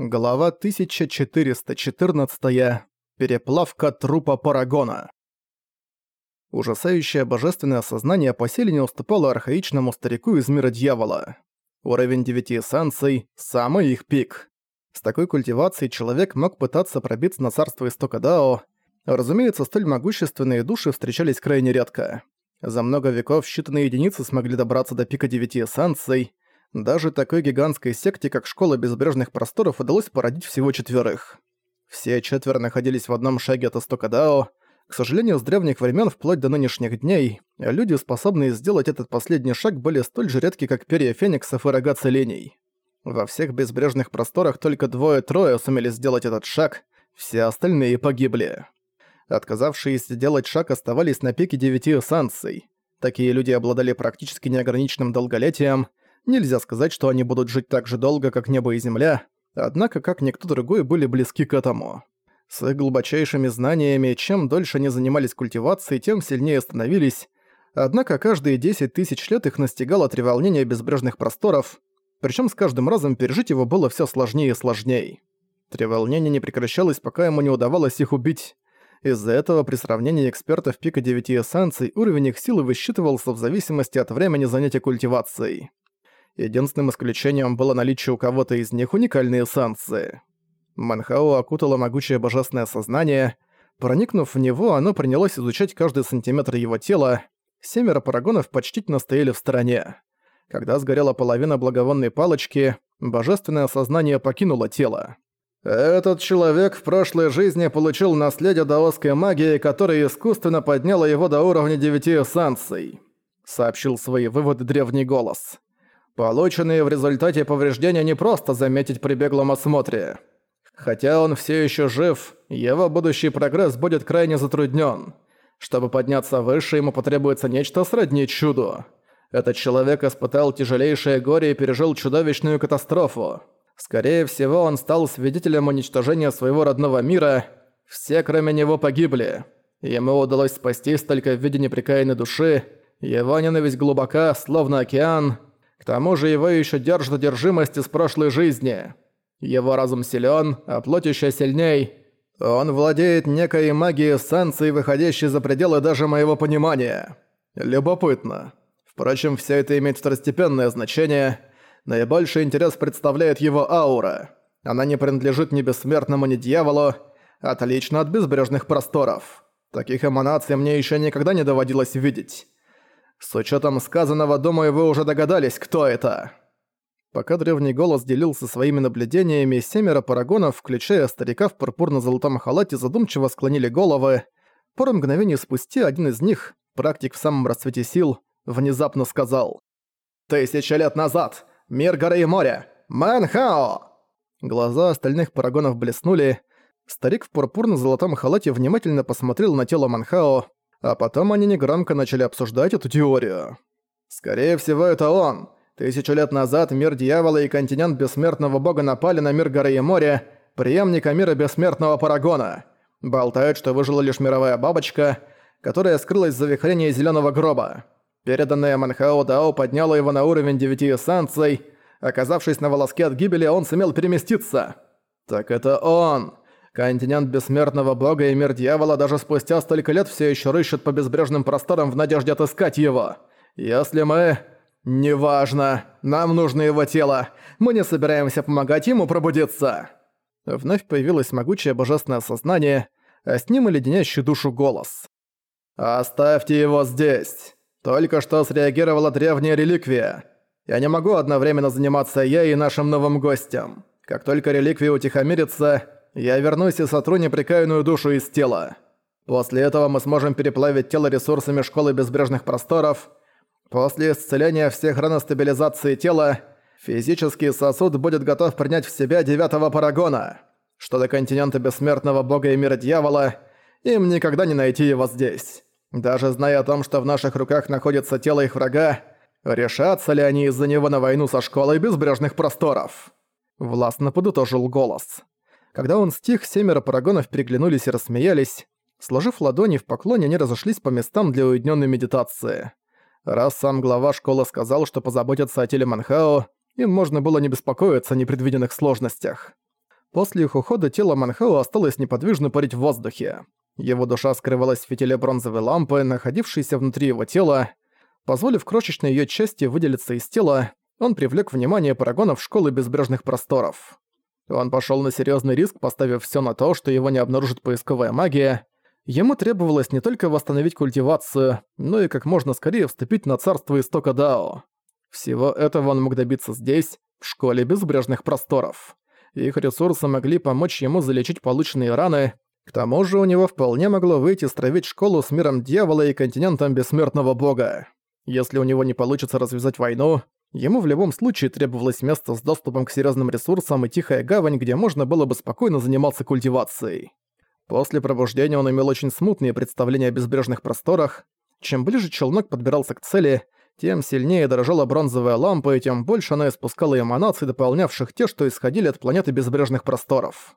Глава 1414. Переплавка трупа Парагона. Ужасающее божественное сознание поселе не уступало архаичному старику из мира дьявола. Уровень девяти эссенций – самый их пик. С такой культивацией человек мог пытаться пробиться на царство истока Дао. Разумеется, столь могущественные души встречались крайне редко. За много веков считанные единицы смогли добраться до пика девяти эссенций – даже такой гигантской секте, как Школа Безбрежных Просторов, удалось породить всего четверых. Все четверо находились в одном шаге от истока Дао. К сожалению, с древних времен вплоть до нынешних дней, люди, способные сделать этот последний шаг, были столь же редки, как перья фениксов и рога целений. Во всех безбрежных просторах только двое-трое сумели сделать этот шаг, все остальные погибли. Отказавшиеся делать шаг оставались на пике девяти эссанций. Такие люди обладали практически неограниченным долголетием, Нельзя сказать, что они будут жить так же долго, как небо и земля, однако как никто другой были близки к этому. С их глубочайшими знаниями, чем дольше они занимались культивацией, тем сильнее становились, однако каждые 10 тысяч лет их настигало треволнение безбрежных просторов, причем с каждым разом пережить его было все сложнее и сложнее. Треволнение не прекращалось, пока ему не удавалось их убить. Из-за этого при сравнении экспертов пика 9 эссенций уровень их силы высчитывался в зависимости от времени занятия культивацией. Единственным исключением было наличие у кого-то из них уникальные эссенции. Манхао окутало могучее божественное сознание. Проникнув в него, оно принялось изучать каждый сантиметр его тела. Семеро парагонов почтительно стояли в стороне. Когда сгорела половина благовонной палочки, божественное сознание покинуло тело. «Этот человек в прошлой жизни получил наследие даосской магии, которая искусственно подняла его до уровня девяти эссенций», сообщил свои выводы древний голос. Полученные в результате повреждения не просто заметить при беглом осмотре. Хотя он все еще жив, его будущий прогресс будет крайне затруднен. Чтобы подняться выше, ему потребуется нечто сродни чуду. Этот человек испытал тяжелейшее горе и пережил чудовищную катастрофу. Скорее всего, он стал свидетелем уничтожения своего родного мира. Все, кроме него, погибли. Ему удалось спастись только в виде непрекаянной души. Его ненависть глубока, словно океан, к тому же его еще держит одержимость из прошлой жизни. Его разум силен, а плоть еще сильней. Он владеет некой магией эссенции, выходящей за пределы даже моего понимания. Любопытно. Впрочем, все это имеет второстепенное значение. Наибольший интерес представляет его аура. Она не принадлежит ни бессмертному, ни дьяволу, отлично от безбрежных просторов. Таких эманаций мне еще никогда не доводилось видеть. С учетом сказанного, думаю, вы уже догадались, кто это. Пока древний голос делился своими наблюдениями, семеро парагонов, включая старика в пурпурно-золотом халате, задумчиво склонили головы. Пару мгновений спустя один из них, практик в самом расцвете сил, внезапно сказал «Тысяча лет назад! Мир горы и моря! Мэнхао!» Глаза остальных парагонов блеснули. Старик в пурпурно-золотом халате внимательно посмотрел на тело Манхао, а потом они негромко начали обсуждать эту теорию. «Скорее всего, это он. Тысячу лет назад мир дьявола и континент бессмертного бога напали на мир горы и моря, преемника мира бессмертного Парагона. Болтают, что выжила лишь мировая бабочка, которая скрылась за вихрение зеленого гроба. Переданная Манхао Дао подняла его на уровень девяти эссанций. Оказавшись на волоске от гибели, он сумел переместиться. Так это он. Континент бессмертного бога и мир дьявола даже спустя столько лет все еще рыщут по безбрежным просторам в надежде отыскать его. Если мы... Неважно. Нам нужно его тело. Мы не собираемся помогать ему пробудиться. Вновь появилось могучее божественное сознание, а с ним и леденящий душу голос. «Оставьте его здесь. Только что среагировала древняя реликвия. Я не могу одновременно заниматься я и нашим новым гостем. Как только реликвия утихомирится, я вернусь и сотру непрекаянную душу из тела. После этого мы сможем переплавить тело ресурсами Школы Безбрежных Просторов. После исцеления всех ран стабилизации тела, физический сосуд будет готов принять в себя девятого парагона. Что до континента Бессмертного Бога и Мира Дьявола, им никогда не найти его здесь. Даже зная о том, что в наших руках находится тело их врага, решатся ли они из-за него на войну со Школой Безбрежных Просторов? Властно подытожил голос. Когда он стих, семеро парагонов переглянулись и рассмеялись. Сложив ладони в поклоне, они разошлись по местам для уединенной медитации. Раз сам глава школы сказал, что позаботятся о теле Манхао, им можно было не беспокоиться о непредвиденных сложностях. После их ухода тело Манхао осталось неподвижно парить в воздухе. Его душа скрывалась в фитиле бронзовой лампы, находившейся внутри его тела. Позволив крошечной ее части выделиться из тела, он привлек внимание парагонов школы безбрежных просторов. Он пошел на серьезный риск, поставив все на то, что его не обнаружит поисковая магия. Ему требовалось не только восстановить культивацию, но и как можно скорее вступить на царство истока Дао. Всего этого он мог добиться здесь, в школе безбрежных просторов. Их ресурсы могли помочь ему залечить полученные раны, к тому же у него вполне могло выйти стравить школу с миром дьявола и континентом бессмертного бога. Если у него не получится развязать войну, ему в любом случае требовалось место с доступом к серьезным ресурсам и тихая гавань, где можно было бы спокойно заниматься культивацией. После пробуждения он имел очень смутные представления о безбрежных просторах. Чем ближе челнок подбирался к цели, тем сильнее дрожала бронзовая лампа, и тем больше она испускала эманации, дополнявших те, что исходили от планеты безбрежных просторов.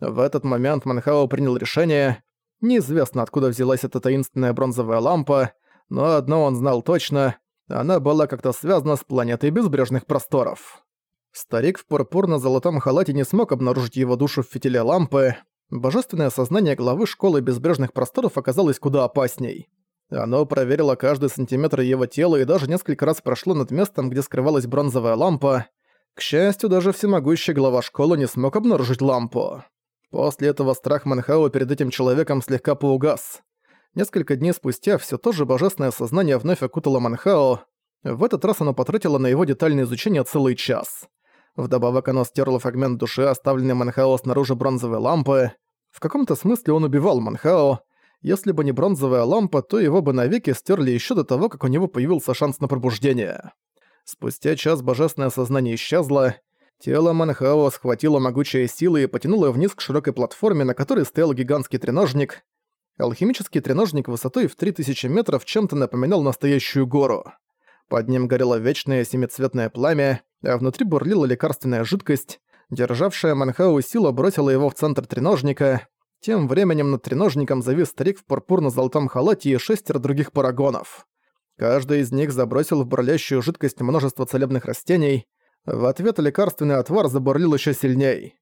В этот момент Манхао принял решение. Неизвестно, откуда взялась эта таинственная бронзовая лампа, но одно он знал точно — она была как-то связана с планетой безбрежных просторов. Старик в пурпурно-золотом халате не смог обнаружить его душу в фитиле лампы. Божественное сознание главы школы безбрежных просторов оказалось куда опасней. Оно проверило каждый сантиметр его тела и даже несколько раз прошло над местом, где скрывалась бронзовая лампа. К счастью, даже всемогущий глава школы не смог обнаружить лампу. После этого страх Манхао перед этим человеком слегка поугас. Несколько дней спустя все то же божественное сознание вновь окутало Манхао. В этот раз оно потратило на его детальное изучение целый час. Вдобавок оно стерло фрагмент души, оставленный Манхао снаружи бронзовой лампы. В каком-то смысле он убивал Манхао. Если бы не бронзовая лампа, то его бы навеки стерли еще до того, как у него появился шанс на пробуждение. Спустя час божественное сознание исчезло, Тело Манхао схватило могучая сила и потянуло вниз к широкой платформе, на которой стоял гигантский треножник. Алхимический треножник высотой в 3000 метров чем-то напоминал настоящую гору. Под ним горело вечное семицветное пламя, а внутри бурлила лекарственная жидкость. Державшая Манхау сила бросила его в центр треножника. Тем временем над треножником завис старик в пурпурно-золотом халате и шестеро других парагонов. Каждый из них забросил в бурлящую жидкость множество целебных растений, в ответ лекарственный отвар забурлил еще сильней.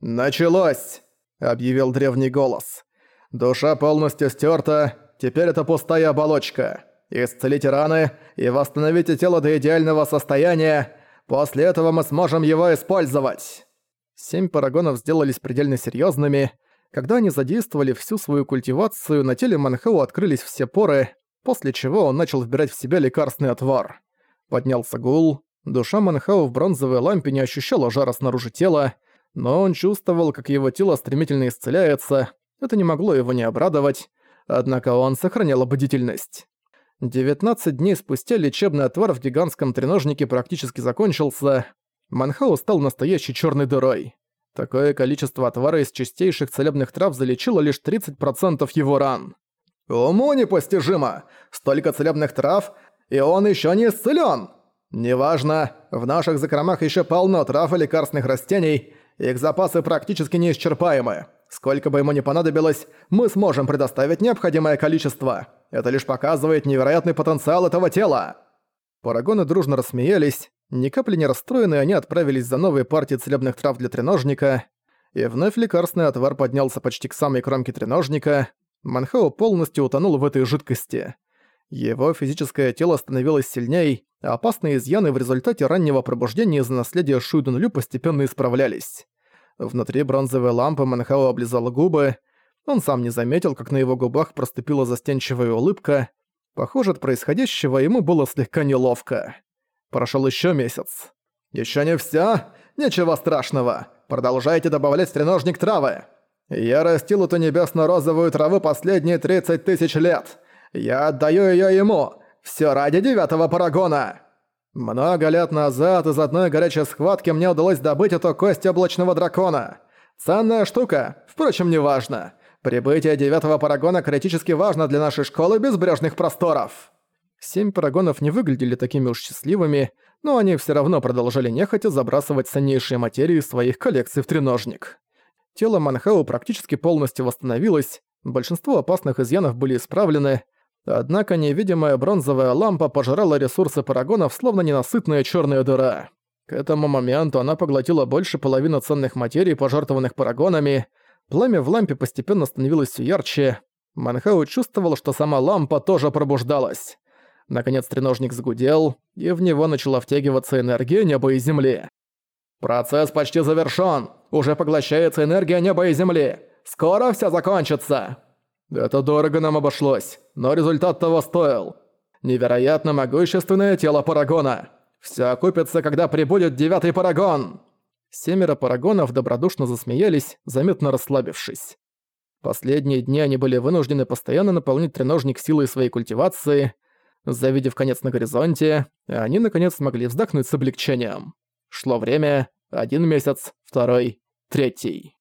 «Началось!» — объявил древний голос. «Душа полностью стерта, теперь это пустая оболочка. Исцелите раны и восстановите тело до идеального состояния, после этого мы сможем его использовать!» Семь парагонов сделались предельно серьезными. Когда они задействовали всю свою культивацию, на теле Манхау открылись все поры, после чего он начал вбирать в себя лекарственный отвар. Поднялся гул, Душа Манхау в бронзовой лампе не ощущала жара снаружи тела, но он чувствовал, как его тело стремительно исцеляется. Это не могло его не обрадовать, однако он сохранял бдительность. 19 дней спустя лечебный отвар в гигантском треножнике практически закончился. Манхау стал настоящей черной дырой. Такое количество отвара из чистейших целебных трав залечило лишь 30% его ран. «Уму непостижимо! Столько целебных трав, и он еще не исцелен! «Неважно, в наших закромах еще полно трав и лекарственных растений, их запасы практически неисчерпаемы. Сколько бы ему ни понадобилось, мы сможем предоставить необходимое количество. Это лишь показывает невероятный потенциал этого тела». Парагоны дружно рассмеялись, ни капли не расстроенные они отправились за новые партии целебных трав для треножника, и вновь лекарственный отвар поднялся почти к самой кромке треножника. Манхао полностью утонул в этой жидкости. Его физическое тело становилось сильней, а опасные изъяны в результате раннего пробуждения из-за наследия Шуйдун постепенно исправлялись. Внутри бронзовой лампы Манхао облизал губы. Он сам не заметил, как на его губах проступила застенчивая улыбка. Похоже, от происходящего ему было слегка неловко. Прошел еще месяц. Еще не все? Ничего страшного. Продолжайте добавлять в треножник травы. Я растил эту небесно-розовую траву последние 30 тысяч лет. Я отдаю ее ему. Все ради девятого парагона. Много лет назад из одной горячей схватки мне удалось добыть эту кость облачного дракона. Ценная штука, впрочем, неважно. Прибытие девятого парагона критически важно для нашей школы безбрежных просторов. Семь парагонов не выглядели такими уж счастливыми, но они все равно продолжали нехотя забрасывать ценнейшие материи своих коллекций в треножник. Тело Манхау практически полностью восстановилось, большинство опасных изъянов были исправлены, Однако невидимая бронзовая лампа пожирала ресурсы парагонов, словно ненасытная черная дыра. К этому моменту она поглотила больше половины ценных материй, пожертвованных парагонами. Пламя в лампе постепенно становилось все ярче. Манхау чувствовал, что сама лампа тоже пробуждалась. Наконец треножник загудел, и в него начала втягиваться энергия неба и земли. «Процесс почти завершён! Уже поглощается энергия неба и земли! Скоро всё закончится!» «Это дорого нам обошлось, но результат того стоил. Невероятно могущественное тело Парагона!» Все окупится, когда прибудет девятый парагон!» Семеро парагонов добродушно засмеялись, заметно расслабившись. Последние дни они были вынуждены постоянно наполнить треножник силой своей культивации. Завидев конец на горизонте, они наконец смогли вздохнуть с облегчением. Шло время, один месяц, второй, третий.